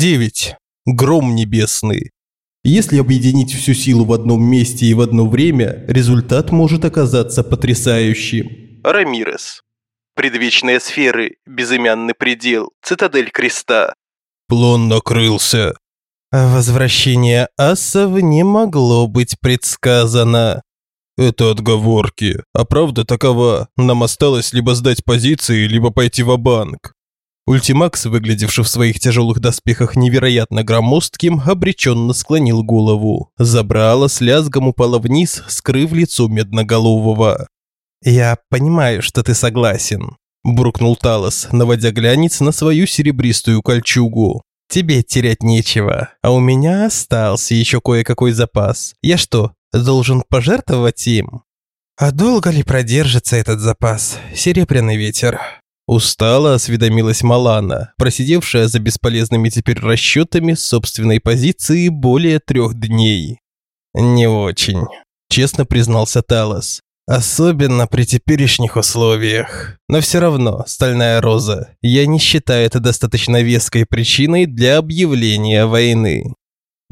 9. Гром небесный. Если объединить всю силу в одном месте и в одно время, результат может оказаться потрясающим. Рамирес. Предвечные сферы, безымянный предел, цитадель креста. План накрылся. Возвращение асов не могло быть предсказано. Это отговорки. А правда такова. Нам осталось либо сдать позиции, либо пойти в банк Ультимакс, выглядевший в своих тяжелых доспехах невероятно громоздким, обреченно склонил голову. Забрало с лязгом упало вниз, скрыв лицо медноголового. «Я понимаю, что ты согласен», – буркнул Талос, наводя глянец на свою серебристую кольчугу. «Тебе терять нечего, а у меня остался еще кое-какой запас. Я что, должен пожертвовать им?» «А долго ли продержится этот запас, серебряный ветер?» Устало осведомилась Малана, просидевшая за бесполезными теперь расчетами собственной позиции более трех дней. «Не очень», – честно признался Талос. «Особенно при теперешних условиях. Но все равно, Стальная Роза, я не считаю это достаточно веской причиной для объявления войны».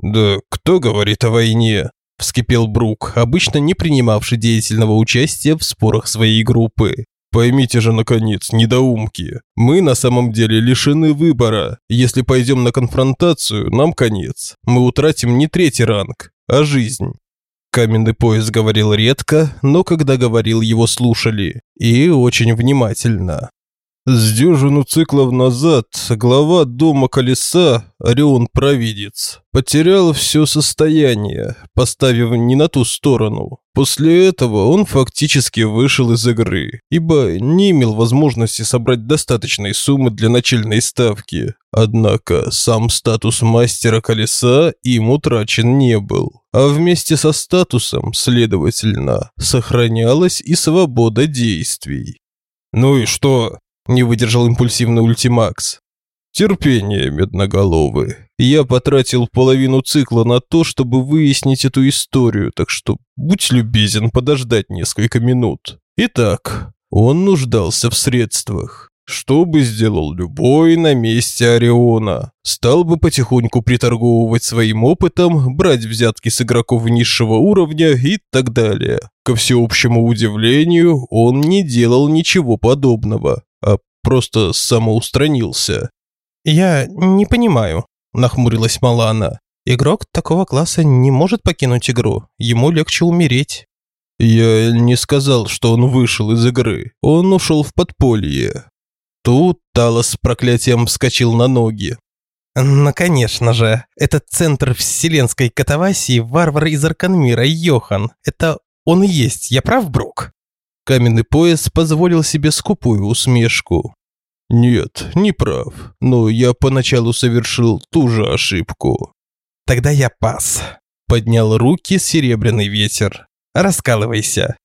«Да кто говорит о войне?» – вскипел Брук, обычно не принимавший деятельного участия в спорах своей группы. Поймите же, наконец, недоумки, мы на самом деле лишены выбора. Если пойдем на конфронтацию, нам конец. Мы утратим не третий ранг, а жизнь. Каменный пояс говорил редко, но когда говорил, его слушали. И очень внимательно. С дюжину циклов назад глава дома колеса, Орион Провидец, потерял все состояние, поставив не на ту сторону. После этого он фактически вышел из игры, ибо не имел возможности собрать достаточной суммы для начальной ставки. Однако сам статус мастера колеса им утрачен не был, а вместе со статусом, следовательно, сохранялась и свобода действий. «Ну и что?» Не выдержал импульсивный ультимакс. Терпение, медноголовый. Я потратил половину цикла на то, чтобы выяснить эту историю, так что будь любезен подождать несколько минут. Итак, он нуждался в средствах. Что бы сделал любой на месте Ориона? Стал бы потихоньку приторговывать своим опытом, брать взятки с игроков низшего уровня и так далее. Ко всеобщему удивлению, он не делал ничего подобного а просто самоустранился. «Я не понимаю», – нахмурилась Малана. «Игрок такого класса не может покинуть игру, ему легче умереть». «Я не сказал, что он вышел из игры, он ушел в подполье». Тут Талос с проклятием вскочил на ноги. «Ну, конечно же, этот центр вселенской катавасии варвар из Арканмира Йохан. Это он и есть, я прав, Брук?» Каменный пояс позволил себе скупую усмешку. «Нет, не прав, но я поначалу совершил ту же ошибку». «Тогда я пас», – поднял руки серебряный ветер. «Раскалывайся».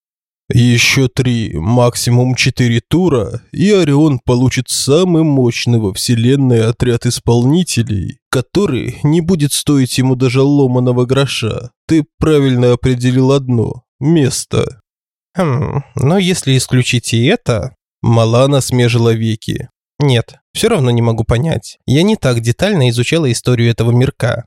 Еще три, максимум четыре тура, и Орион получит самый мощный во вселенной отряд исполнителей, который не будет стоить ему даже ломаного гроша. Ты правильно определил одно – место. Хм, но если исключить и это... Малана смежила веки. Нет, все равно не могу понять. Я не так детально изучала историю этого мирка.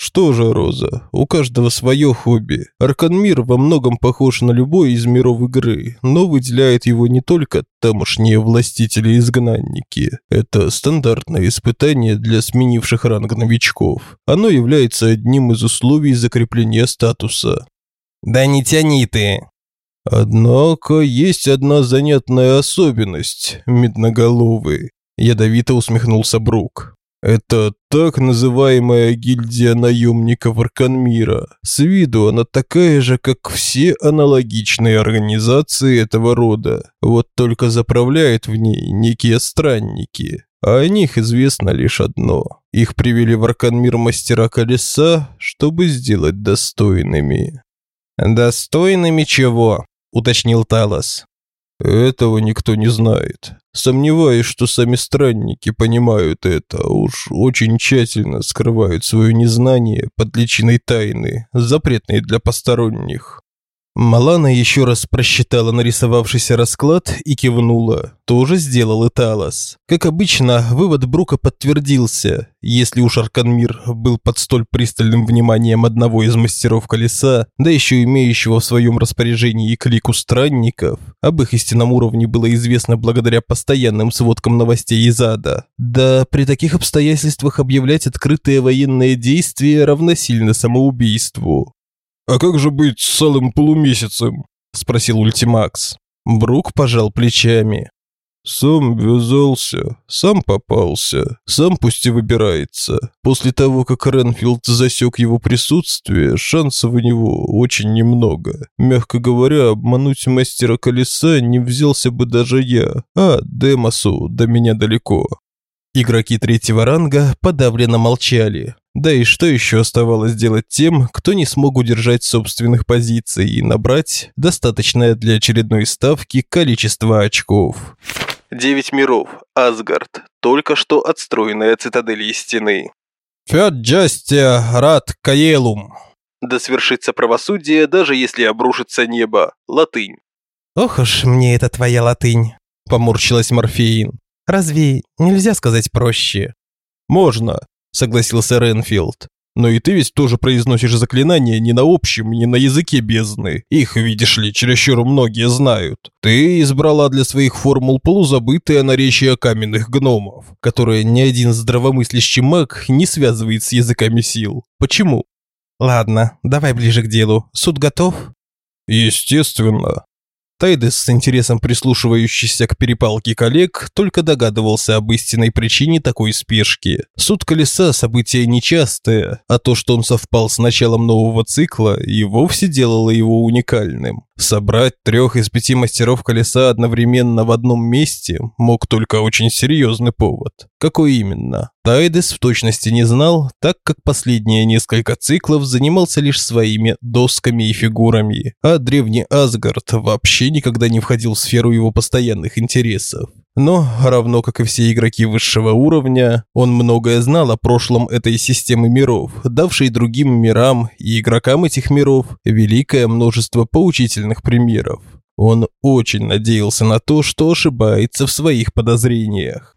Что же, Роза, у каждого свое хобби. Арканмир во многом похож на любой из миров игры, но выделяет его не только тамошние властители-изгнанники. Это стандартное испытание для сменивших ранг новичков. Оно является одним из условий закрепления статуса. «Да не тяни ты!» Однако есть одна занятная особенность, медноголовый. Ядовито усмехнулся Брук. Это так называемая гильдия наемников Арканмира. С виду она такая же, как все аналогичные организации этого рода. Вот только заправляют в ней некие странники. А о них известно лишь одно. Их привели в Арканмир мастера колеса, чтобы сделать достойными. «Достойными чего?» – уточнил Талос. «Этого никто не знает. Сомневаюсь, что сами странники понимают это, уж очень тщательно скрывают свое незнание под личиной тайны, запретной для посторонних». Малана еще раз просчитала нарисовавшийся расклад и кивнула. Тоже сделал и Талос. Как обычно, вывод Брука подтвердился. Если уж Арканмир был под столь пристальным вниманием одного из мастеров колеса, да еще имеющего в своем распоряжении и клику странников, об их истинном уровне было известно благодаря постоянным сводкам новостей из ада. Да при таких обстоятельствах объявлять открытые военные действия равносильно самоубийству. «А как же быть с целым полумесяцем?» – спросил Ультимакс. Брук пожал плечами. «Сам ввязался, сам попался, сам пусть и выбирается. После того, как Ренфилд засек его присутствие, шансов у него очень немного. Мягко говоря, обмануть мастера колеса не взялся бы даже я, а Демосу до меня далеко». Игроки третьего ранга подавленно молчали. Да и что еще оставалось делать тем, кто не смог удержать собственных позиций и набрать достаточное для очередной ставки количество очков? Девять миров. Асгард. Только что отстроенная цитадель из стены. Фят джастия рад каелум. Да свершится правосудие, даже если обрушится небо. Латынь. Ох уж мне это твоя латынь, поморщилась Морфеин. Разве нельзя сказать проще? Можно, согласился Ренфилд. Но и ты ведь тоже произносишь заклинания не на общем, не на языке бездны. Их, видишь ли, чересчур многие знают. Ты избрала для своих формул полузабытое наречие каменных гномов, которое ни один здравомыслящий маг не связывает с языками сил. Почему? Ладно, давай ближе к делу. Суд готов? Естественно. Тайдес, с интересом прислушивающийся к перепалке коллег, только догадывался об истинной причине такой спешки. Суд колеса – событие нечастое, а то, что он совпал с началом нового цикла, и вовсе делало его уникальным. Собрать трех из пяти мастеров колеса одновременно в одном месте мог только очень серьезный повод. Какой именно? Тайдес в точности не знал, так как последние несколько циклов занимался лишь своими досками и фигурами, а древний Асгард вообще никогда не входил в сферу его постоянных интересов. Но, равно как и все игроки высшего уровня, он многое знал о прошлом этой системы миров, давшей другим мирам и игрокам этих миров великое множество поучительных примеров. Он очень надеялся на то, что ошибается в своих подозрениях.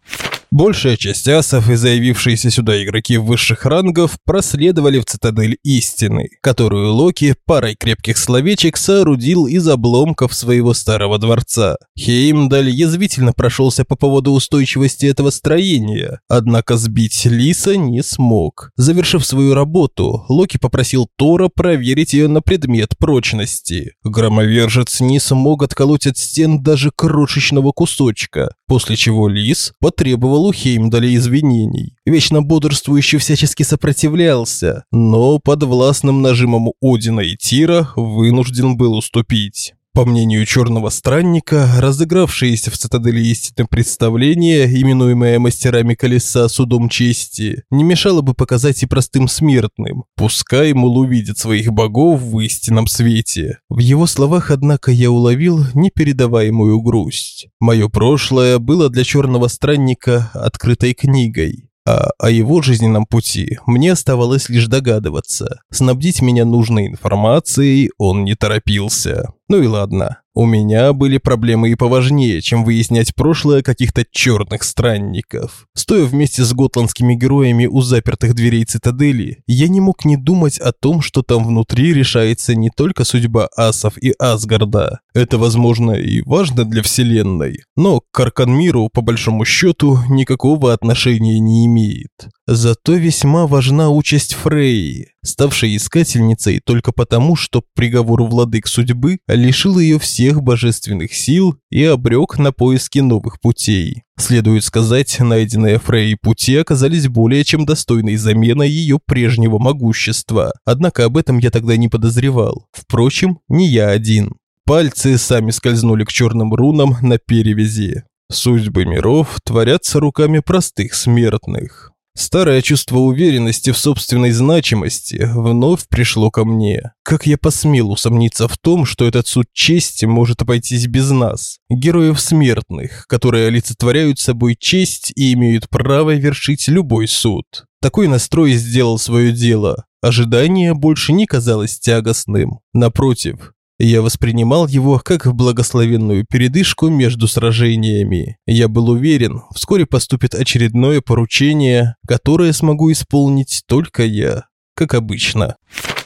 Большая часть асов и заявившиеся сюда игроки высших рангов проследовали в цитадель истины, которую Локи парой крепких словечек соорудил из обломков своего старого дворца. Хеймдаль язвительно прошелся по поводу устойчивости этого строения, однако сбить Лиса не смог. Завершив свою работу, Локи попросил Тора проверить ее на предмет прочности. Громовержец не смог отколоть от стен даже крошечного кусочка, после чего Лис потребовал у Хеймдаля извинений. Вечно бодрствующий всячески сопротивлялся, но под властным нажимом Одина и Тира вынужден был уступить. По мнению черного странника, разыгравшееся в цитадели истины представление, именуемое мастерами колеса судом чести, не мешало бы показать и простым смертным. Пускай, мол, увидят своих богов в истинном свете. В его словах, однако, я уловил непередаваемую грусть. Мое прошлое было для черного странника открытой книгой. А о его жизненном пути мне оставалось лишь догадываться. Снабдить меня нужной информацией он не торопился. Ну и ладно. У меня были проблемы и поважнее, чем выяснять прошлое каких-то черных странников. Стоя вместе с готландскими героями у запертых дверей цитадели, я не мог не думать о том, что там внутри решается не только судьба асов и Асгарда. Это, возможно, и важно для вселенной, но к Арканмиру, по большому счету, никакого отношения не имеет. Зато весьма важна участь Фрейи, ставшей искательницей только потому, что приговор владык судьбы лишил ее всех божественных сил и обрек на поиски новых путей. Следует сказать, найденные Фрей пути оказались более чем достойной заменой ее прежнего могущества, однако об этом я тогда не подозревал. Впрочем, не я один. Пальцы сами скользнули к черным рунам на перевязи. Судьбы миров творятся руками простых смертных. Старое чувство уверенности в собственной значимости вновь пришло ко мне. Как я посмел усомниться в том, что этот суд чести может обойтись без нас, героев смертных, которые олицетворяют собой честь и имеют право вершить любой суд. Такой настрой сделал свое дело. Ожидание больше не казалось тягостным. Напротив, Я воспринимал его как благословенную передышку между сражениями. Я был уверен, вскоре поступит очередное поручение, которое смогу исполнить только я, как обычно.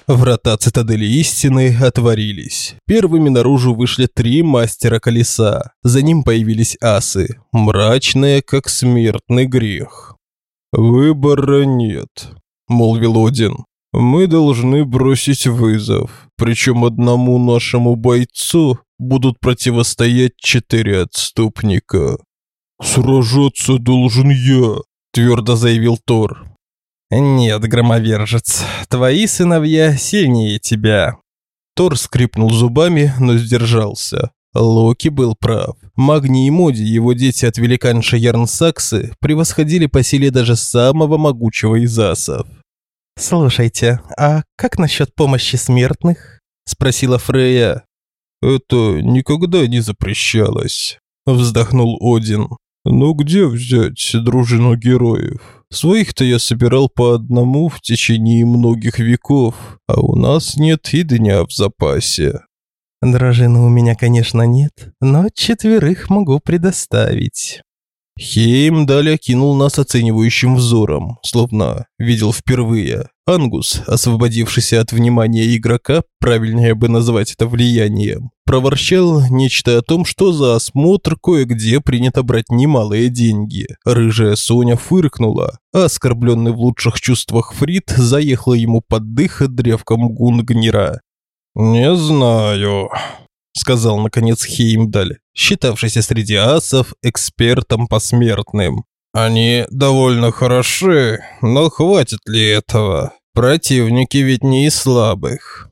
Врата цитадели истины отворились. Первыми наружу вышли три мастера колеса. За ним появились асы, мрачные, как смертный грех. «Выбора нет», – молвил Один. «Мы должны бросить вызов, причем одному нашему бойцу будут противостоять четыре отступника». «Сражаться должен я», – твердо заявил Тор. «Нет, громовержец, твои сыновья сильнее тебя». Тор скрипнул зубами, но сдержался. Локи был прав. Магни и Моди, его дети от великанши Ярнсаксы, превосходили по силе даже самого могучего из асов. «Слушайте, а как насчет помощи смертных?» – спросила Фрея. «Это никогда не запрещалось», – вздохнул Один. «Но где взять дружину героев?» Своих-то я собирал по одному в течение многих веков, а у нас нет и дня в запасе. Дрожины у меня, конечно, нет, но четверых могу предоставить. Хейм далее кинул нас оценивающим взором, словно видел впервые. Ангус, освободившийся от внимания игрока, правильнее бы назвать это влиянием, проворчал нечто о том, что за осмотр кое-где принято брать немалые деньги. Рыжая Соня фыркнула, а оскорбленный в лучших чувствах Фрид заехал ему под дых древком гунгнира. «Не знаю», сказал наконец Хеймдаль, считавшийся среди асов экспертом посмертным. Они довольно хороши, но хватит ли этого? Противники ведь не из слабых.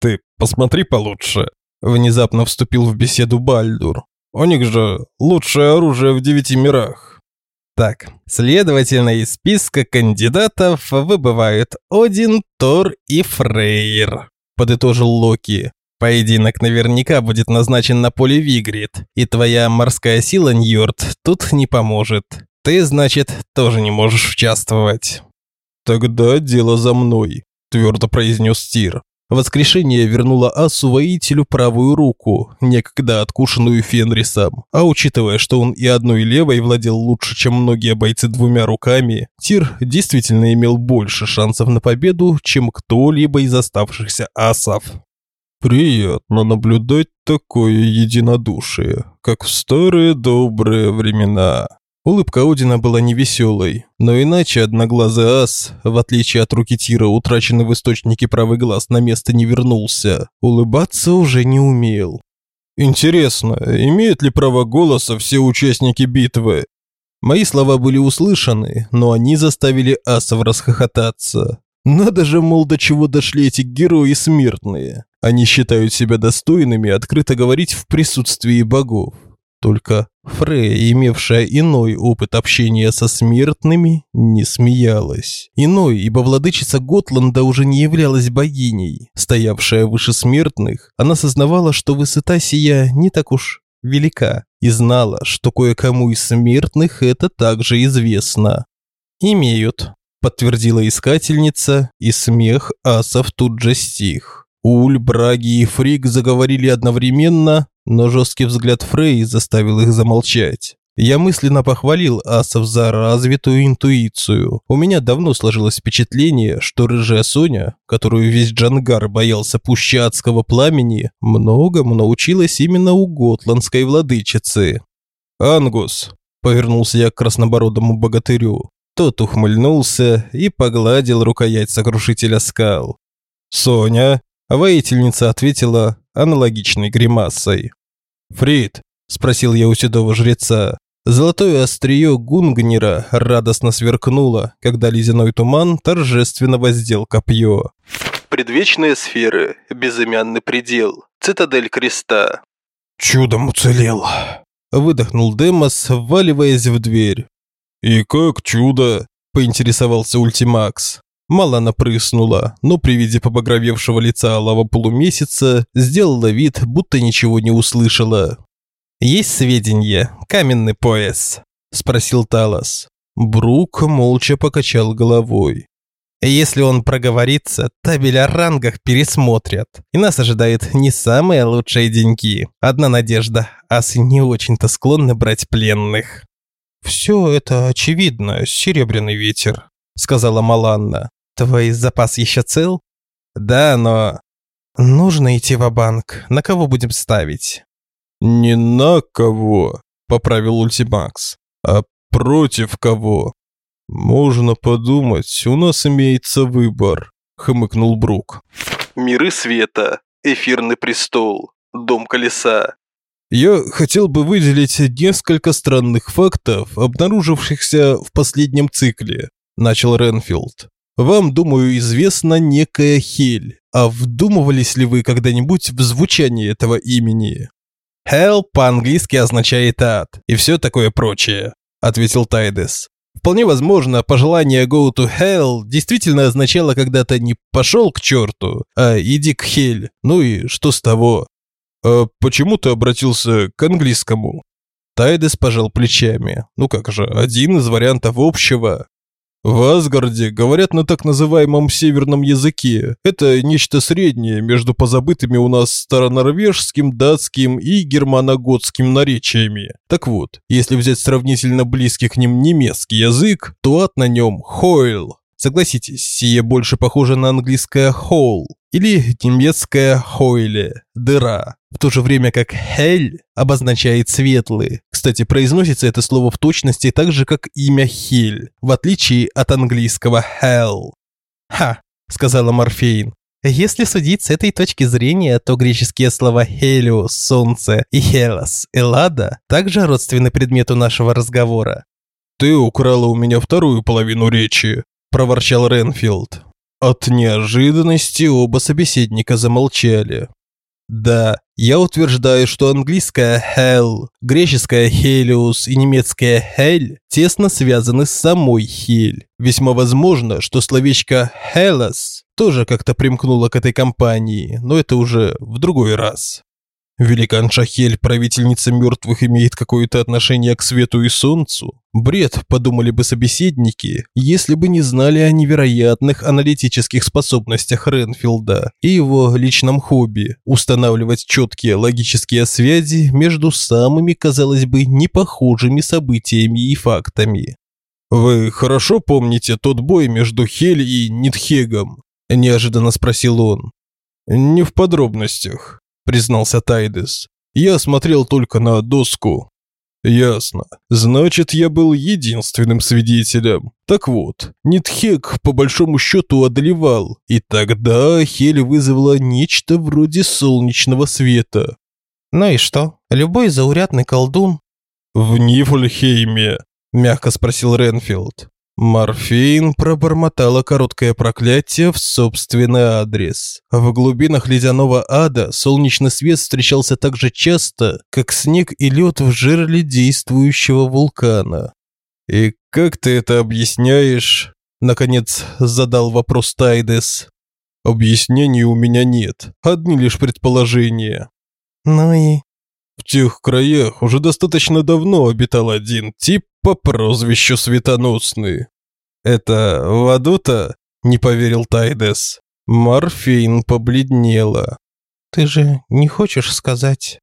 Ты посмотри получше, внезапно вступил в беседу Бальдур. У них же лучшее оружие в девяти мирах. Так, следовательно, из списка кандидатов выбывают Один, Тор и Фрейр, подытожил Локи. Поединок наверняка будет назначен на поле Вигрид, и твоя морская сила, Ньорд, тут не поможет. Ты, значит, тоже не можешь участвовать. Тогда дело за мной, твердо произнес Тир. Воскрешение вернуло Асу воителю правую руку, некогда откушенную Фенрисом. А учитывая, что он и одной левой владел лучше, чем многие бойцы двумя руками, Тир действительно имел больше шансов на победу, чем кто-либо из оставшихся асов. Приятно наблюдать такое единодушие, как в старые добрые времена. Улыбка Одина была невеселой, но иначе одноглазый ас, в отличие от руки Тира, утраченный в источнике правый глаз, на место не вернулся. Улыбаться уже не умел. Интересно, имеют ли право голоса все участники битвы? Мои слова были услышаны, но они заставили асов расхохотаться. Надо же, мол, до чего дошли эти герои смертные. Они считают себя достойными открыто говорить в присутствии богов. Только Фрея, имевшая иной опыт общения со смертными, не смеялась. Иной, ибо владычица Готланда уже не являлась богиней. Стоявшая выше смертных, она сознавала, что высота сия не так уж велика, и знала, что кое-кому из смертных это также известно. «Имеют», – подтвердила искательница, и смех асов тут же стих. Уль, Браги и Фрик заговорили одновременно, но жесткий взгляд Фрей заставил их замолчать. Я мысленно похвалил асов за развитую интуицию. У меня давно сложилось впечатление, что рыжая Соня, которую весь Джангар боялся пуще адского пламени, многому научилась именно у готландской владычицы. «Ангус», – повернулся я к краснобородому богатырю. Тот ухмыльнулся и погладил рукоять сокрушителя скал. «Соня», Воительница ответила аналогичной гримасой. «Фрид», – спросил я у седого жреца, Золотое острие Гунгнера радостно сверкнуло, когда ледяной туман торжественно воздел копье. Предвечные сферы, безымянный предел, цитадель креста. «Чудом уцелел», – выдохнул Демос, вваливаясь в дверь. «И как чудо?» – поинтересовался Ультимакс. Мало напрыснула, но при виде побагровевшего лица алого полумесяца сделала вид, будто ничего не услышала. «Есть сведения? Каменный пояс?» – спросил Талос. Брук молча покачал головой. Если он проговорится, табель о рангах пересмотрят. И нас ожидает не самые лучшие деньги. Одна надежда, асы не очень-то склонны брать пленных. «Все это очевидно, серебряный ветер», — сказала Маланна. «Твой запас еще цел?» «Да, но...» «Нужно идти в банк На кого будем ставить?» «Не на кого», — поправил Ультимакс, «а против кого?» «Можно подумать, у нас имеется выбор», — хмыкнул Брук. «Миры света, эфирный престол, дом колеса». «Я хотел бы выделить несколько странных фактов, обнаружившихся в последнем цикле», — начал Ренфилд. «Вам, думаю, известна некая Хель, а вдумывались ли вы когда-нибудь в звучание этого имени?» «Hell» по-английски означает «ад» и все такое прочее», — ответил Тайдес. Вполне возможно, пожелание «go to hell» действительно означало когда-то не «пошел к черту», а «иди к хель». Ну и что с того? «А почему ты обратился к английскому?» Тайдес пожал плечами. «Ну как же, один из вариантов общего. В Асгарде говорят на так называемом северном языке. Это нечто среднее между позабытыми у нас старонорвежским, датским и германо-готским наречиями. Так вот, если взять сравнительно близкий к ним немецкий язык, то ад на нем «хойл». Согласитесь, сие больше похоже на английское «hole» или немецкое «хойле» – «дыра» в то же время как «хель» обозначает «светлый». Кстати, произносится это слово в точности так же, как имя Хель, в отличие от английского «hell». «Ха», – сказала Морфейн. Если судить с этой точки зрения, то греческие слова «хелиос» – «солнце» и «хелос» – «эллада» также родственны предмету нашего разговора. «Ты украла у меня вторую половину речи», – проворчал Ренфилд. От неожиданности оба собеседника замолчали. Да, я утверждаю, что английское hell, греческое helios и немецкое hell тесно связаны с самой хель. Весьма возможно, что словечко hellas тоже как-то примкнуло к этой компании, но это уже в другой раз. Великан Шахель, правительница мертвых, имеет какое-то отношение к свету и солнцу? Бред, подумали бы собеседники, если бы не знали о невероятных аналитических способностях Ренфилда и его личном хобби – устанавливать четкие логические связи между самыми, казалось бы, непохожими событиями и фактами. «Вы хорошо помните тот бой между Хель и Нитхегом?» – неожиданно спросил он. «Не в подробностях признался Тайдес. Я смотрел только на доску. Ясно. Значит, я был единственным свидетелем. Так вот, Нитхек по большому счету одолевал, и тогда Хель вызвала нечто вроде солнечного света. Ну и что? Любой заурядный колдун в Нифльхейме, мягко спросил Ренфилд. Морфин пробормотала короткое проклятие в собственный адрес. В глубинах ледяного ада солнечный свет встречался так же часто, как снег и лед в жерле действующего вулкана. «И как ты это объясняешь?» Наконец задал вопрос Тайдес. «Объяснений у меня нет, одни лишь предположения». «Ну и?» В тех краях уже достаточно давно обитал один тип по прозвищу Светоносный. «Это в аду-то?» – не поверил Тайдес. Морфин побледнела. «Ты же не хочешь сказать?»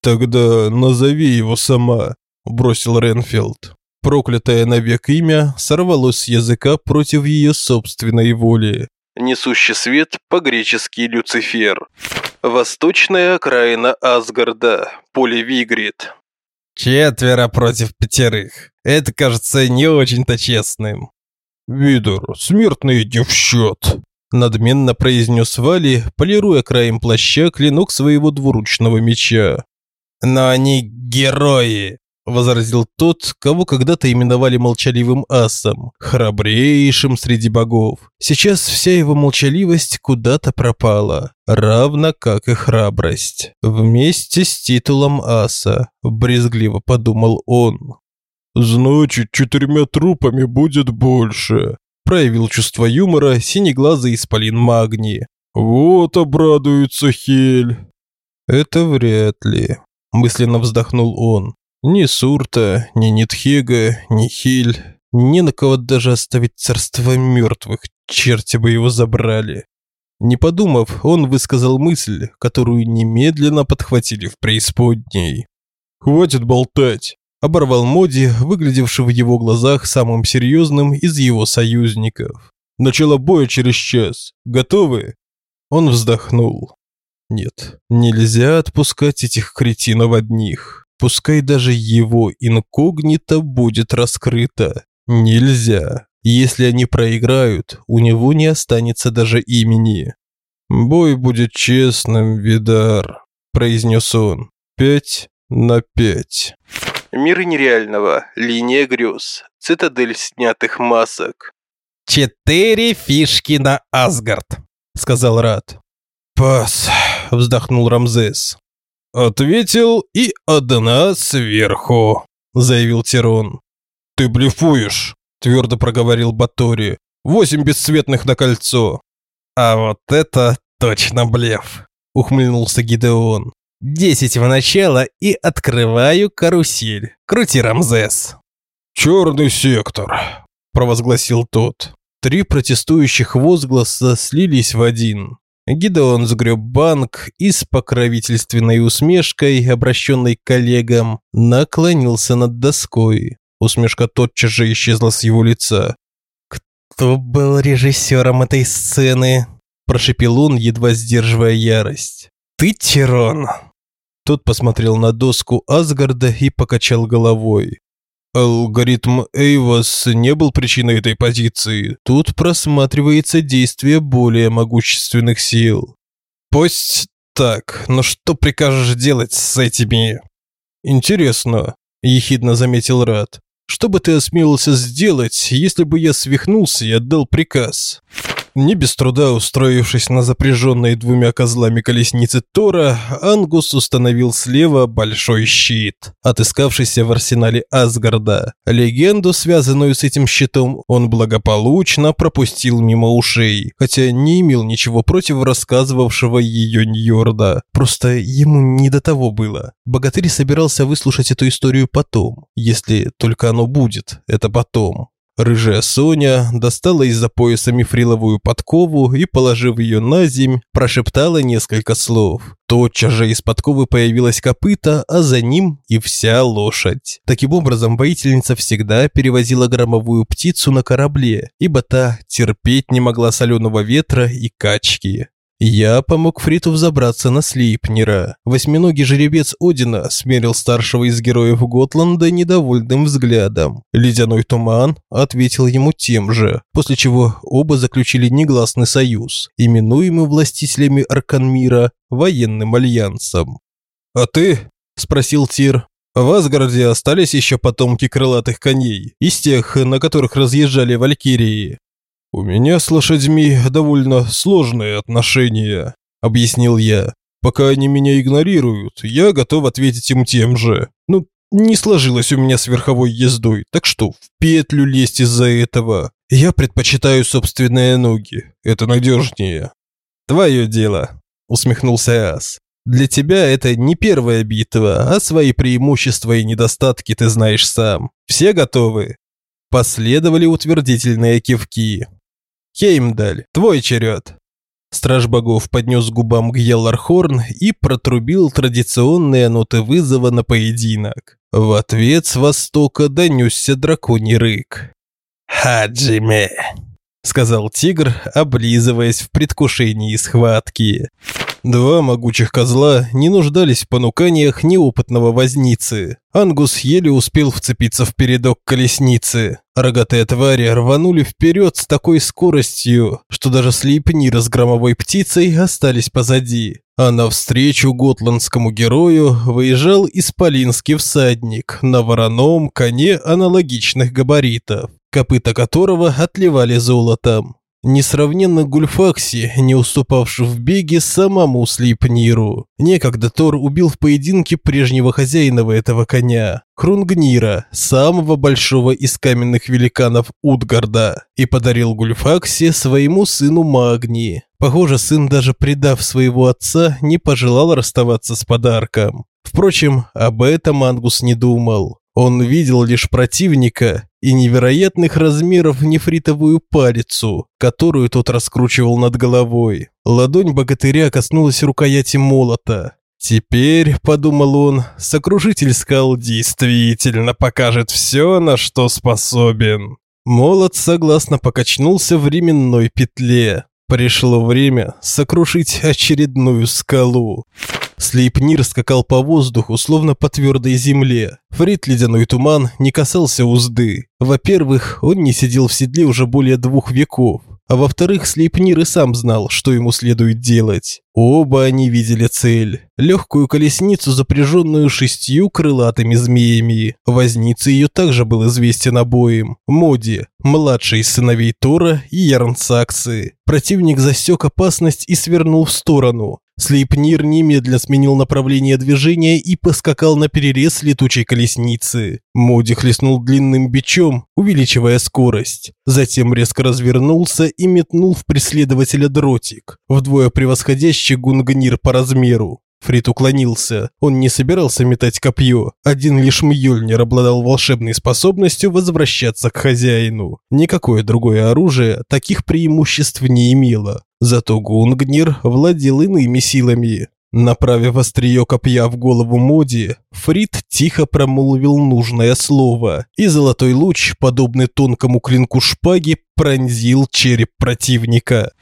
«Тогда назови его сама», – бросил Ренфилд. Проклятое навек имя сорвалось с языка против ее собственной воли. Несущий свет по-гречески Люцифер. Восточная окраина Асгарда, поле Вигрид. Четверо против пятерых. Это кажется не очень-то честным. Видер, смертный не в счет. Надменно произнес Вали, полируя краем плаща клинок своего двуручного меча. Но они герои, возразил тот, кого когда-то именовали молчаливым асом, храбрейшим среди богов. Сейчас вся его молчаливость куда-то пропала, равно как и храбрость. Вместе с титулом аса, брезгливо подумал он. «Значит, четырьмя трупами будет больше», проявил чувство юмора синеглазый исполин магнии. «Вот обрадуется Хель». «Это вряд ли», мысленно вздохнул он. Ни Сурта, ни Нитхега, ни Хиль, ни на кого даже оставить царство мертвых, черти бы его забрали. Не подумав, он высказал мысль, которую немедленно подхватили в преисподней. «Хватит болтать!» – оборвал Моди, выглядевший в его глазах самым серьезным из его союзников. «Начало боя через час. Готовы?» Он вздохнул. «Нет, нельзя отпускать этих кретинов одних. Пускай даже его инкогнито будет раскрыто. Нельзя. Если они проиграют, у него не останется даже имени. «Бой будет честным, Видар», – произнес он. «Пять на пять». Мир нереального. Линия грез. Цитадель снятых масок. «Четыре фишки на Асгард», – сказал Рад. «Пас», – вздохнул Рамзес. «Ответил и одна сверху», – заявил Тирон. «Ты блефуешь», твердо проговорил Батори. Восемь бесцветных на кольцо. А вот это точно блеф, ухмыльнулся Гидеон. Десять в начало и открываю карусель. Крути, Рамзес. Черный сектор, провозгласил тот. Три протестующих возгласа слились в один. Гидеон сгреб банк и с покровительственной усмешкой, обращенной к коллегам, наклонился над доской. Усмешка тотчас же исчезла с его лица. «Кто был режиссером этой сцены?» – прошепел он, едва сдерживая ярость. «Ты тиран!» Тот посмотрел на доску Асгарда и покачал головой. Алгоритм Эйвас не был причиной этой позиции. Тут просматривается действие более могущественных сил. Пусть так, но что прикажешь делать с этими? Интересно, ехидно заметил Рад. Что бы ты осмелился сделать, если бы я свихнулся и отдал приказ? Не без труда устроившись на запряженной двумя козлами колеснице Тора, Ангус установил слева большой щит, отыскавшийся в арсенале Асгарда. Легенду, связанную с этим щитом, он благополучно пропустил мимо ушей, хотя не имел ничего против рассказывавшего ее Ньорда. Просто ему не до того было. Богатырь собирался выслушать эту историю потом, если только оно будет, это потом. Рыжая Соня достала из-за пояса мифриловую подкову и, положив ее на земь, прошептала несколько слов. Тотчас же из подковы появилась копыта, а за ним и вся лошадь. Таким образом, воительница всегда перевозила громовую птицу на корабле, ибо та терпеть не могла соленого ветра и качки. Я помог Фриту взобраться на Слейпнера. Восьминогий жеребец Одина смерил старшего из героев Готланда недовольным взглядом. Ледяной туман ответил ему тем же, после чего оба заключили негласный союз, именуемый властителями Арканмира военным альянсом. «А ты?» – спросил Тир. В Асгарде остались еще потомки крылатых коней, из тех, на которых разъезжали валькирии. «У меня с лошадьми довольно сложные отношения», – объяснил я. «Пока они меня игнорируют, я готов ответить им тем же. Ну, не сложилось у меня с верховой ездой, так что в петлю лезть из-за этого. Я предпочитаю собственные ноги, это надежнее». «Твое дело», – усмехнулся Ас. «Для тебя это не первая битва, а свои преимущества и недостатки ты знаешь сам. Все готовы?» Последовали утвердительные кивки. Хеймдаль, твой черед!» Страж богов поднес губам Гьеллархорн и протрубил традиционные ноты вызова на поединок. В ответ с востока донесся драконий рык. «Хаджиме!» – сказал тигр, облизываясь в предвкушении схватки. Два могучих козла не нуждались в понуканиях неопытного возницы. Ангус еле успел вцепиться в передок колесницы. Рогатые твари рванули вперед с такой скоростью, что даже слепни с громовой птицей остались позади. А навстречу готландскому герою выезжал исполинский всадник на вороном коне аналогичных габаритов, копыта которого отливали золотом несравненно Гульфакси, не уступавший в беге самому Слейпниру. Некогда Тор убил в поединке прежнего хозяина этого коня, Хрунгнира, самого большого из каменных великанов Утгарда, и подарил Гульфакси своему сыну Магни. Похоже, сын, даже предав своего отца, не пожелал расставаться с подарком. Впрочем, об этом Ангус не думал. Он видел лишь противника и невероятных размеров нефритовую палицу, которую тот раскручивал над головой. Ладонь богатыря коснулась рукояти молота. Теперь, подумал он, сокрушитель скал действительно покажет все, на что способен. Молот согласно покачнулся в ременной петле. Пришло время сокрушить очередную скалу. Слейпнир скакал по воздуху, словно по твердой земле. Фрид ледяной туман не касался узды. Во-первых, он не сидел в седле уже более двух веков. А во-вторых, Слейпнир и сам знал, что ему следует делать. Оба они видели цель. Легкую колесницу, запряженную шестью крылатыми змеями. Возница ее также был известен обоим. Моди, младший из сыновей Тора и Ярнсаксы. Противник засек опасность и свернул в сторону. Слейпнир немедленно сменил направление движения и поскакал на перерез летучей колесницы. Моди хлестнул длинным бичом, увеличивая скорость. Затем резко развернулся и метнул в преследователя дротик, вдвое превосходящий гунгнир по размеру. Фрид уклонился. Он не собирался метать копье. Один лишь Мьёльнир обладал волшебной способностью возвращаться к хозяину. Никакое другое оружие таких преимуществ не имело. Зато Гунгнир владел иными силами. Направив острие копья в голову Моди, Фрид тихо промолвил нужное слово, и золотой луч, подобный тонкому клинку шпаги, пронзил череп противника.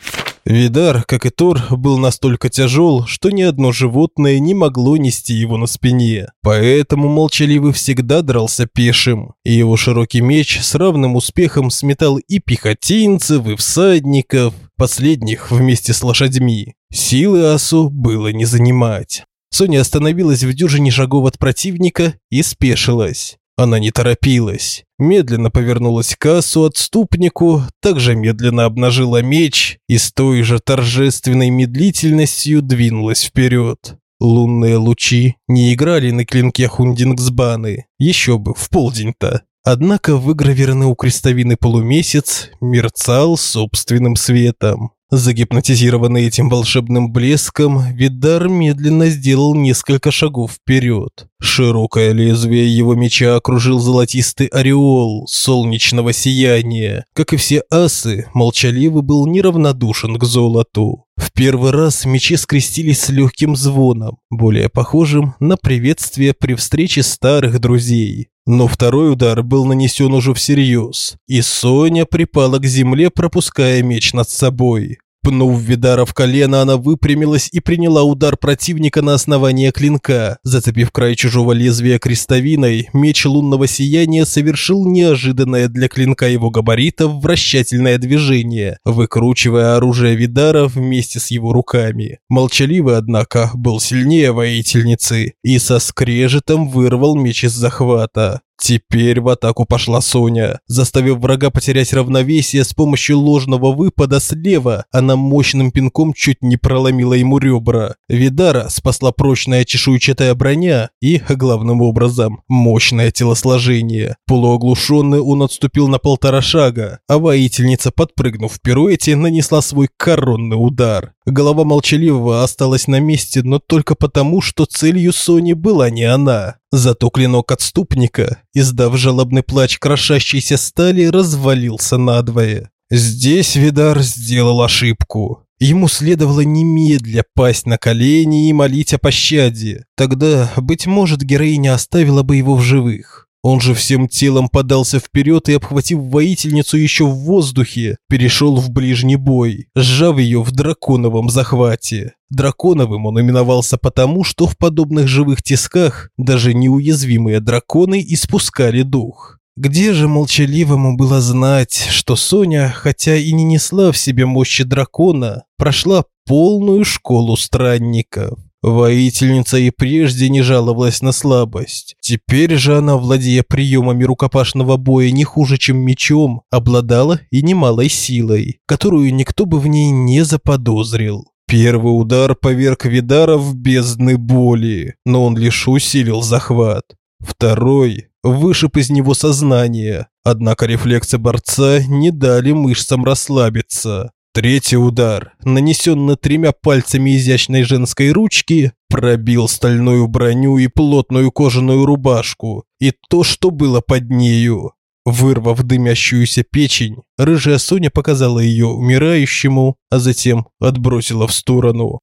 Видар, как и Тор, был настолько тяжел, что ни одно животное не могло нести его на спине. Поэтому молчаливый всегда дрался пешим, и его широкий меч с равным успехом сметал и пехотинцев, и всадников, последних вместе с лошадьми. Силы Асу было не занимать. Соня остановилась в дюжине шагов от противника и спешилась. Она не торопилась. Медленно повернулась к Асу отступнику, также медленно обнажила меч и с той же торжественной медлительностью двинулась вперед. Лунные лучи не играли на клинке Хундингсбаны, еще бы, в полдень-то. Однако выгравированный у крестовины полумесяц мерцал собственным светом. Загипнотизированный этим волшебным блеском, Видар медленно сделал несколько шагов вперед. Широкое лезвие его меча окружил золотистый ореол солнечного сияния. Как и все асы, молчаливый был неравнодушен к золоту. В первый раз мечи скрестились с легким звоном, более похожим на приветствие при встрече старых друзей. Но второй удар был нанесен уже всерьез, и Соня припала к земле, пропуская меч над собой. Пнув Видара в колено, она выпрямилась и приняла удар противника на основание клинка. Зацепив край чужого лезвия крестовиной, меч лунного сияния совершил неожиданное для клинка его габаритов вращательное движение, выкручивая оружие Видара вместе с его руками. Молчаливый, однако, был сильнее воительницы и со скрежетом вырвал меч из захвата. Теперь в атаку пошла Соня. Заставив врага потерять равновесие с помощью ложного выпада слева, она мощным пинком чуть не проломила ему ребра. Видара спасла прочная чешуйчатая броня и, главным образом, мощное телосложение. Полуоглушенный он отступил на полтора шага, а воительница, подпрыгнув в пируэте, нанесла свой коронный удар. Голова молчаливого осталась на месте, но только потому, что целью Сони была не она. Зато клинок отступника, издав жалобный плач крошащейся стали, развалился надвое. Здесь Видар сделал ошибку. Ему следовало немедля пасть на колени и молить о пощаде. Тогда, быть может, героиня оставила бы его в живых. Он же всем телом подался вперед и, обхватив воительницу еще в воздухе, перешел в ближний бой, сжав ее в драконовом захвате. Драконовым он именовался потому, что в подобных живых тисках даже неуязвимые драконы испускали дух. Где же молчаливому было знать, что Соня, хотя и не несла в себе мощи дракона, прошла полную школу странников? Воительница и прежде не жаловалась на слабость. Теперь же она, владея приемами рукопашного боя не хуже, чем мечом, обладала и немалой силой, которую никто бы в ней не заподозрил. Первый удар поверг Видара в бездны боли, но он лишь усилил захват. Второй вышиб из него сознание, однако рефлексы борца не дали мышцам расслабиться. Третий удар, нанесенный тремя пальцами изящной женской ручки, пробил стальную броню и плотную кожаную рубашку, и то, что было под нею. Вырвав дымящуюся печень, рыжая Соня показала ее умирающему, а затем отбросила в сторону.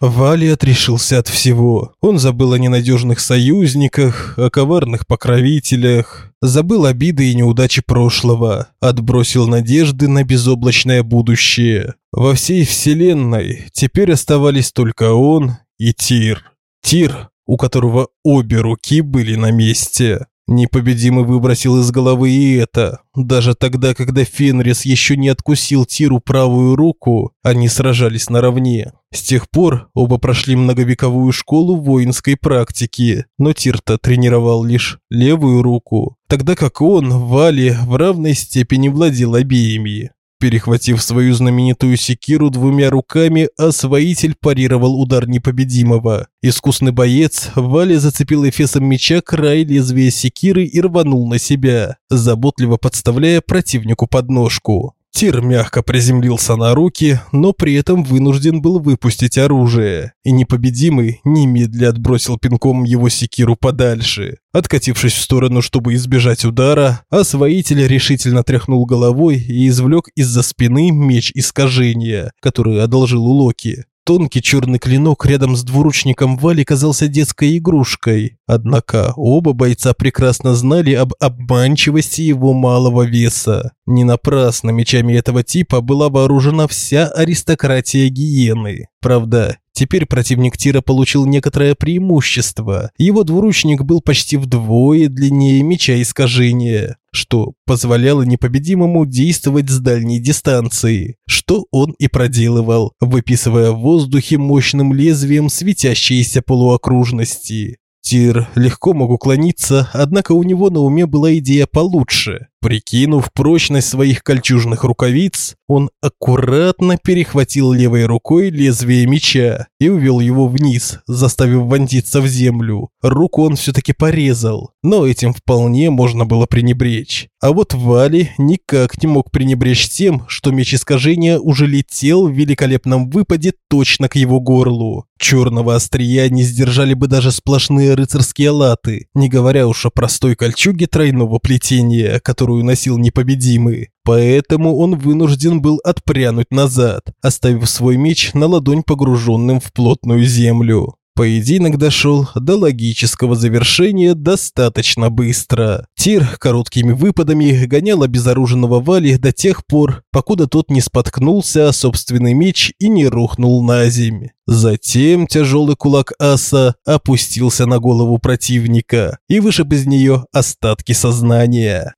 Вали отрешился от всего. Он забыл о ненадежных союзниках, о коварных покровителях, забыл обиды и неудачи прошлого, отбросил надежды на безоблачное будущее. Во всей вселенной теперь оставались только он и Тир. Тир, у которого обе руки были на месте. Непобедимый выбросил из головы и это. Даже тогда, когда Фенрис еще не откусил Тиру правую руку, они сражались наравне. С тех пор оба прошли многовековую школу воинской практики, но Тир-то тренировал лишь левую руку, тогда как он, Вали, в равной степени владел обеими. Перехватив свою знаменитую секиру двумя руками, освоитель парировал удар непобедимого. Искусный боец Вали зацепил эфесом меча край лезвия секиры и рванул на себя, заботливо подставляя противнику подножку. Тир мягко приземлился на руки, но при этом вынужден был выпустить оружие, и непобедимый немедля отбросил пинком его секиру подальше. Откатившись в сторону, чтобы избежать удара, освоитель решительно тряхнул головой и извлек из-за спины меч искажения, который одолжил у Локи. Тонкий черный клинок рядом с двуручником Вали казался детской игрушкой. Однако оба бойца прекрасно знали об обманчивости его малого веса. Не напрасно мечами этого типа была вооружена вся аристократия гиены. Правда, Теперь противник Тира получил некоторое преимущество. Его двуручник был почти вдвое длиннее меча искажения, что позволяло непобедимому действовать с дальней дистанции, что он и проделывал, выписывая в воздухе мощным лезвием светящиеся полуокружности. Тир легко мог уклониться, однако у него на уме была идея получше. Прикинув прочность своих кольчужных рукавиц, он аккуратно перехватил левой рукой лезвие меча и увел его вниз, заставив вонзиться в землю. Руку он все-таки порезал, но этим вполне можно было пренебречь. А вот Вали никак не мог пренебречь тем, что меч искажения уже летел в великолепном выпаде точно к его горлу. Черного острия не сдержали бы даже сплошные рыцарские латы, не говоря уж о простой кольчуге тройного плетения, которую которую носил непобедимый, поэтому он вынужден был отпрянуть назад, оставив свой меч на ладонь погруженным в плотную землю. Поединок дошел до логического завершения достаточно быстро. Тир короткими выпадами гонял обезоруженного Вали до тех пор, покуда тот не споткнулся о собственный меч и не рухнул на земь. Затем тяжелый кулак аса опустился на голову противника и вышиб из нее остатки сознания.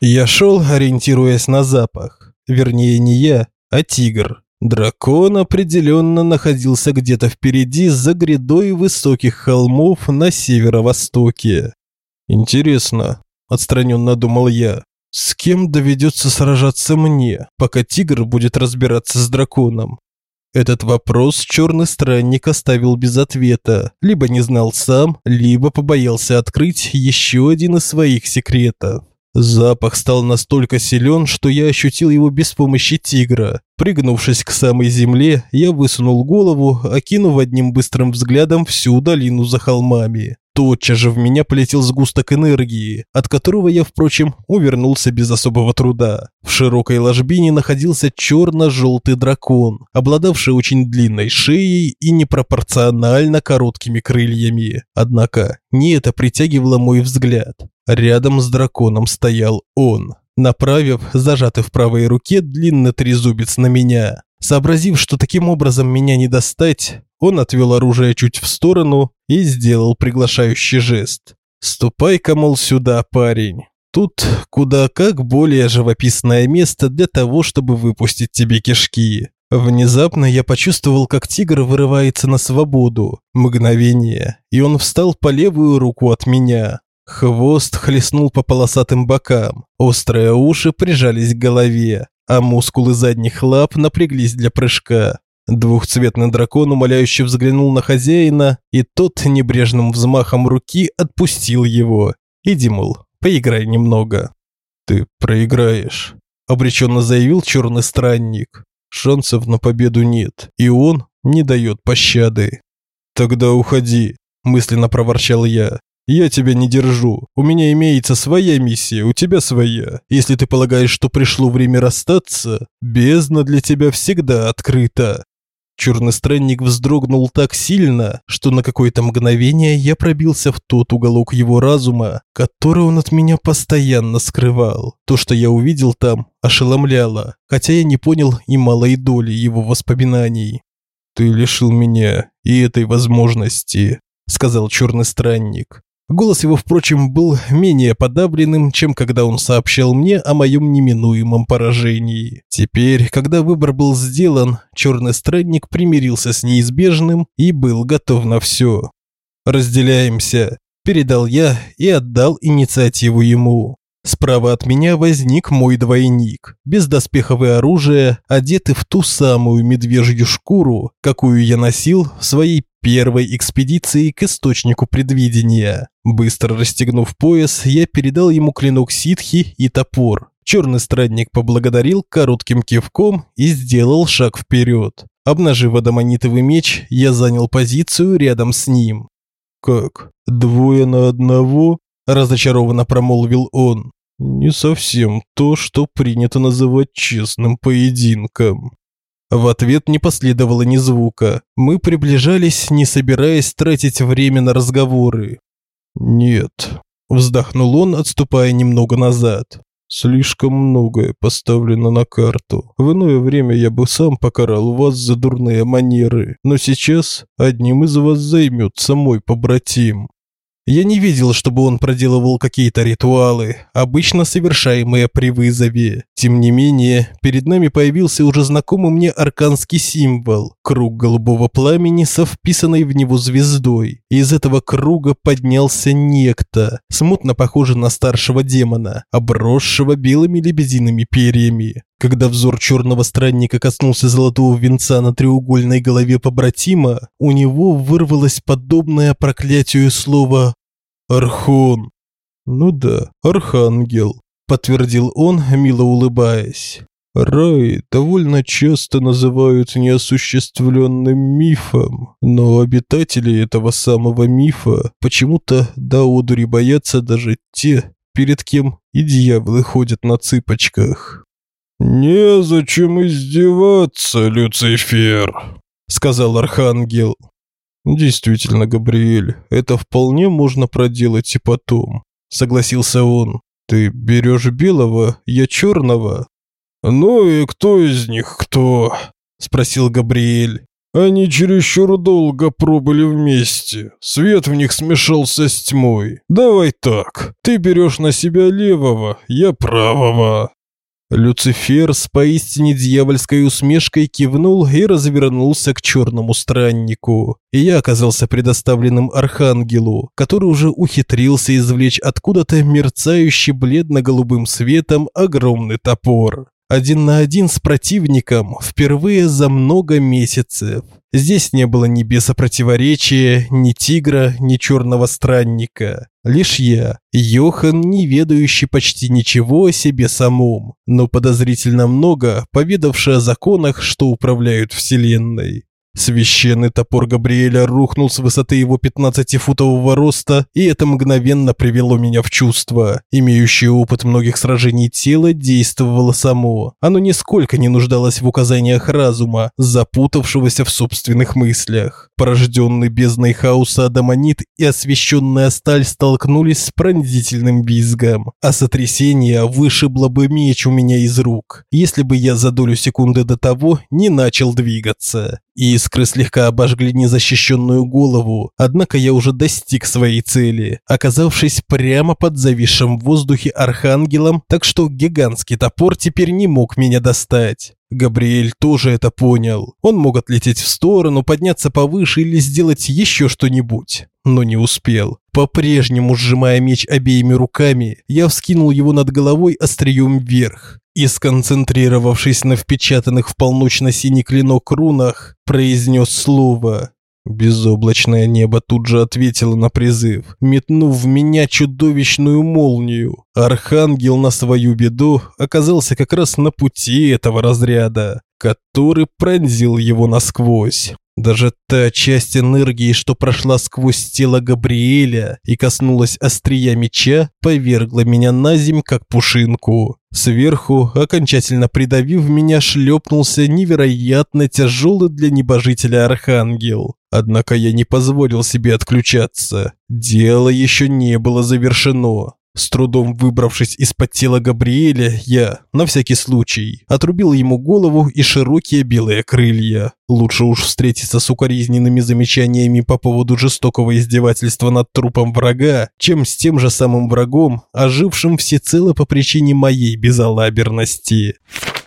Я шел, ориентируясь на запах. Вернее, не я, а тигр. Дракон определенно находился где-то впереди за грядой высоких холмов на северо-востоке. Интересно, отстраненно думал я, с кем доведется сражаться мне, пока тигр будет разбираться с драконом? Этот вопрос черный странник оставил без ответа, либо не знал сам, либо побоялся открыть еще один из своих секретов. Запах стал настолько силен, что я ощутил его без помощи тигра. Пригнувшись к самой земле, я высунул голову, окинув одним быстрым взглядом всю долину за холмами. Тотчас же в меня полетел сгусток энергии, от которого я, впрочем, увернулся без особого труда. В широкой ложбине находился черно-желтый дракон, обладавший очень длинной шеей и непропорционально короткими крыльями. Однако не это притягивало мой взгляд. Рядом с драконом стоял он, направив зажатый в правой руке длинный трезубец на меня. Сообразив, что таким образом меня не достать, он отвел оружие чуть в сторону и сделал приглашающий жест. «Ступай-ка, мол, сюда, парень. Тут куда как более живописное место для того, чтобы выпустить тебе кишки». Внезапно я почувствовал, как тигр вырывается на свободу. Мгновение, и он встал по левую руку от меня. Хвост хлестнул по полосатым бокам, острые уши прижались к голове, а мускулы задних лап напряглись для прыжка. Двухцветный дракон умоляюще взглянул на хозяина, и тот небрежным взмахом руки отпустил его. «Иди, мол, поиграй немного». «Ты проиграешь», – обреченно заявил черный странник. «Шансов на победу нет, и он не дает пощады». «Тогда уходи», – мысленно проворчал я. Я тебя не держу. У меня имеется своя миссия, у тебя своя. Если ты полагаешь, что пришло время расстаться, бездна для тебя всегда открыта. Черный странник вздрогнул так сильно, что на какое-то мгновение я пробился в тот уголок его разума, который он от меня постоянно скрывал. То, что я увидел там, ошеломляло, хотя я не понял и малой доли его воспоминаний. «Ты лишил меня и этой возможности», – сказал черный странник. Голос его, впрочем, был менее подавленным, чем когда он сообщал мне о моем неминуемом поражении. Теперь, когда выбор был сделан, черный странник примирился с неизбежным и был готов на все. «Разделяемся», – передал я и отдал инициативу ему. Справа от меня возник мой двойник, без доспехов и оружия, одетый в ту самую медвежью шкуру, какую я носил в своей первой экспедиции к источнику предвидения. Быстро расстегнув пояс, я передал ему клинок ситхи и топор. Черный страдник поблагодарил коротким кивком и сделал шаг вперед. Обнажив адамонитовый меч, я занял позицию рядом с ним. «Как? Двое на одного?» – разочарованно промолвил он. «Не совсем то, что принято называть честным поединком». В ответ не последовало ни звука. Мы приближались, не собираясь тратить время на разговоры. «Нет», – вздохнул он, отступая немного назад. «Слишком многое поставлено на карту. В иное время я бы сам покарал вас за дурные манеры, но сейчас одним из вас займется мой побратим. Я не видел, чтобы он проделывал какие-то ритуалы, обычно совершаемые при вызове. Тем не менее, перед нами появился уже знакомый мне арканский символ – круг голубого пламени со вписанной в него звездой. Из этого круга поднялся некто, смутно похожий на старшего демона, обросшего белыми лебедиными перьями. Когда взор черного странника коснулся золотого венца на треугольной голове побратима, у него вырвалось подобное проклятию слово «Архон». «Ну да, архангел», – подтвердил он, мило улыбаясь. Рай довольно часто называют неосуществленным мифом, но обитатели этого самого мифа почему-то до одури боятся даже те, перед кем и дьяволы ходят на цыпочках. «Незачем издеваться, Люцифер», — сказал Архангел. «Действительно, Габриэль, это вполне можно проделать и потом», — согласился он. «Ты берешь белого, я черного». «Ну и кто из них кто?» – спросил Габриэль. «Они чересчур долго пробыли вместе. Свет в них смешался с тьмой. Давай так, ты берешь на себя левого, я правого». Люцифер с поистине дьявольской усмешкой кивнул и развернулся к черному страннику. И я оказался предоставленным архангелу, который уже ухитрился извлечь откуда-то мерцающий бледно-голубым светом огромный топор. Один на один с противником впервые за много месяцев. Здесь не было ни беса противоречия, ни тигра, ни черного странника. Лишь я, Йохан, не ведающий почти ничего о себе самом, но подозрительно много, поведавший о законах, что управляют Вселенной. Священный топор Габриэля рухнул с высоты его 15-футового роста, и это мгновенно привело меня в чувство. Имеющее опыт многих сражений тело действовало само. Оно нисколько не нуждалось в указаниях разума, запутавшегося в собственных мыслях. Порожденный бездной хаоса адамонит и освещенная сталь столкнулись с пронзительным визгом, а сотрясение вышибло бы меч у меня из рук, если бы я за долю секунды до того не начал двигаться. Искры слегка обожгли незащищенную голову, однако я уже достиг своей цели, оказавшись прямо под зависшим в воздухе архангелом, так что гигантский топор теперь не мог меня достать. Габриэль тоже это понял. Он мог отлететь в сторону, подняться повыше или сделать еще что-нибудь, но не успел. По-прежнему сжимая меч обеими руками, я вскинул его над головой острием вверх и, сконцентрировавшись на впечатанных в полночно-синий клинок рунах, произнес слово. Безоблачное небо тут же ответило на призыв, метнув в меня чудовищную молнию. Архангел на свою беду оказался как раз на пути этого разряда, который пронзил его насквозь. Даже та часть энергии, что прошла сквозь тело Габриэля и коснулась острия меча, повергла меня на земь, как пушинку. Сверху, окончательно придавив меня, шлепнулся невероятно тяжелый для небожителя архангел. Однако я не позволил себе отключаться. Дело еще не было завершено. С трудом выбравшись из-под тела Габриэля, я, на всякий случай, отрубил ему голову и широкие белые крылья. Лучше уж встретиться с укоризненными замечаниями по поводу жестокого издевательства над трупом врага, чем с тем же самым врагом, ожившим всецело по причине моей безалаберности.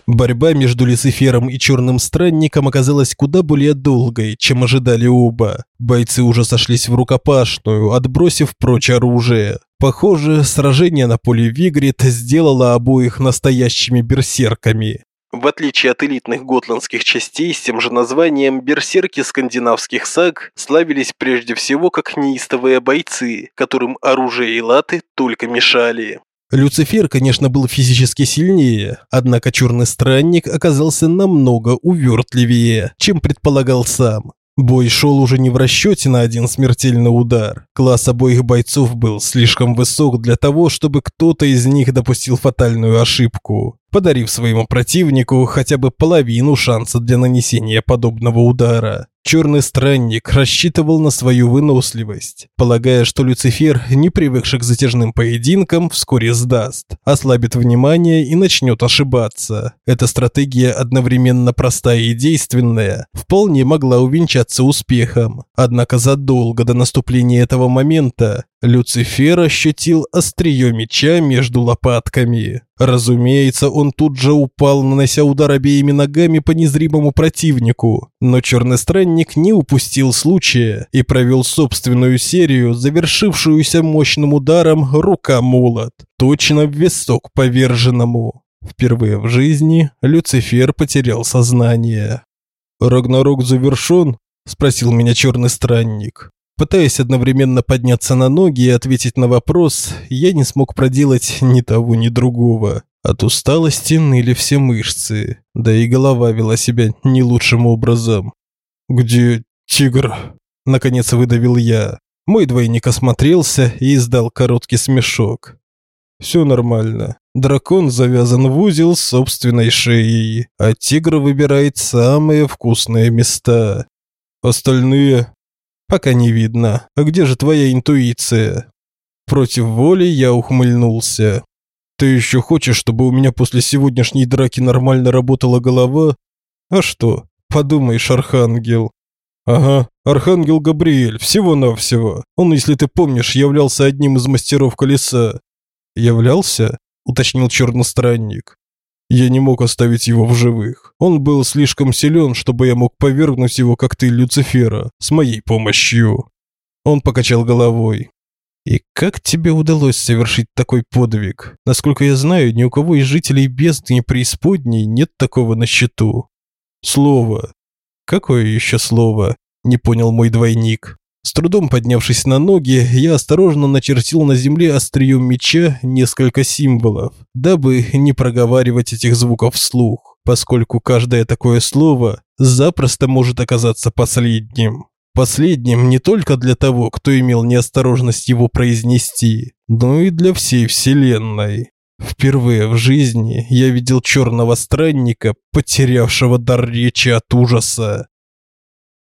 Борьба между Люцифером и Черным Странником оказалась куда более долгой, чем ожидали оба. Бойцы уже сошлись в рукопашную, отбросив прочь оружие. Похоже, сражение на поле Вигрит сделало обоих настоящими берсерками. В отличие от элитных готландских частей с тем же названием, берсерки скандинавских саг славились прежде всего как неистовые бойцы, которым оружие и латы только мешали. Люцифер, конечно, был физически сильнее, однако черный странник оказался намного увертливее, чем предполагал сам. Бой шел уже не в расчете на один смертельный удар. Класс обоих бойцов был слишком высок для того, чтобы кто-то из них допустил фатальную ошибку, подарив своему противнику хотя бы половину шанса для нанесения подобного удара. Черный странник рассчитывал на свою выносливость, полагая, что Люцифер, не привыкший к затяжным поединкам, вскоре сдаст, ослабит внимание и начнет ошибаться. Эта стратегия одновременно простая и действенная, вполне могла увенчаться успехом. Однако задолго до наступления этого момента Люцифер ощутил острие меча между лопатками. Разумеется, он тут же упал, нанося удар обеими ногами по незримому противнику, но черный странник не упустил случая и провел собственную серию, завершившуюся мощным ударом рука-молот, точно в висок поверженному. Впервые в жизни Люцифер потерял сознание. «Рагнарок завершен?» – спросил меня черный странник. Пытаясь одновременно подняться на ноги и ответить на вопрос, я не смог проделать ни того, ни другого. От усталости ныли все мышцы, да и голова вела себя не лучшим образом. «Где тигр?» – наконец выдавил я. Мой двойник осмотрелся и издал короткий смешок. «Все нормально. Дракон завязан в узел собственной шеей, а тигр выбирает самые вкусные места. Остальные Пока не видно. А где же твоя интуиция? Против воли я ухмыльнулся. Ты еще хочешь, чтобы у меня после сегодняшней драки нормально работала голова? А что? Подумаешь, архангел. Ага, архангел Габриэль, всего-навсего. Он, если ты помнишь, являлся одним из мастеров колеса. Являлся? уточнил черный странник. Я не мог оставить его в живых. Он был слишком силен, чтобы я мог повергнуть его, как ты, Люцифера, с моей помощью. Он покачал головой. И как тебе удалось совершить такой подвиг? Насколько я знаю, ни у кого из жителей бездны преисподней нет такого на счету. Слово. Какое еще слово? Не понял мой двойник. С трудом поднявшись на ноги, я осторожно начертил на земле острием меча несколько символов, дабы не проговаривать этих звуков вслух, поскольку каждое такое слово запросто может оказаться последним. Последним не только для того, кто имел неосторожность его произнести, но и для всей вселенной. Впервые в жизни я видел черного странника, потерявшего дар речи от ужаса.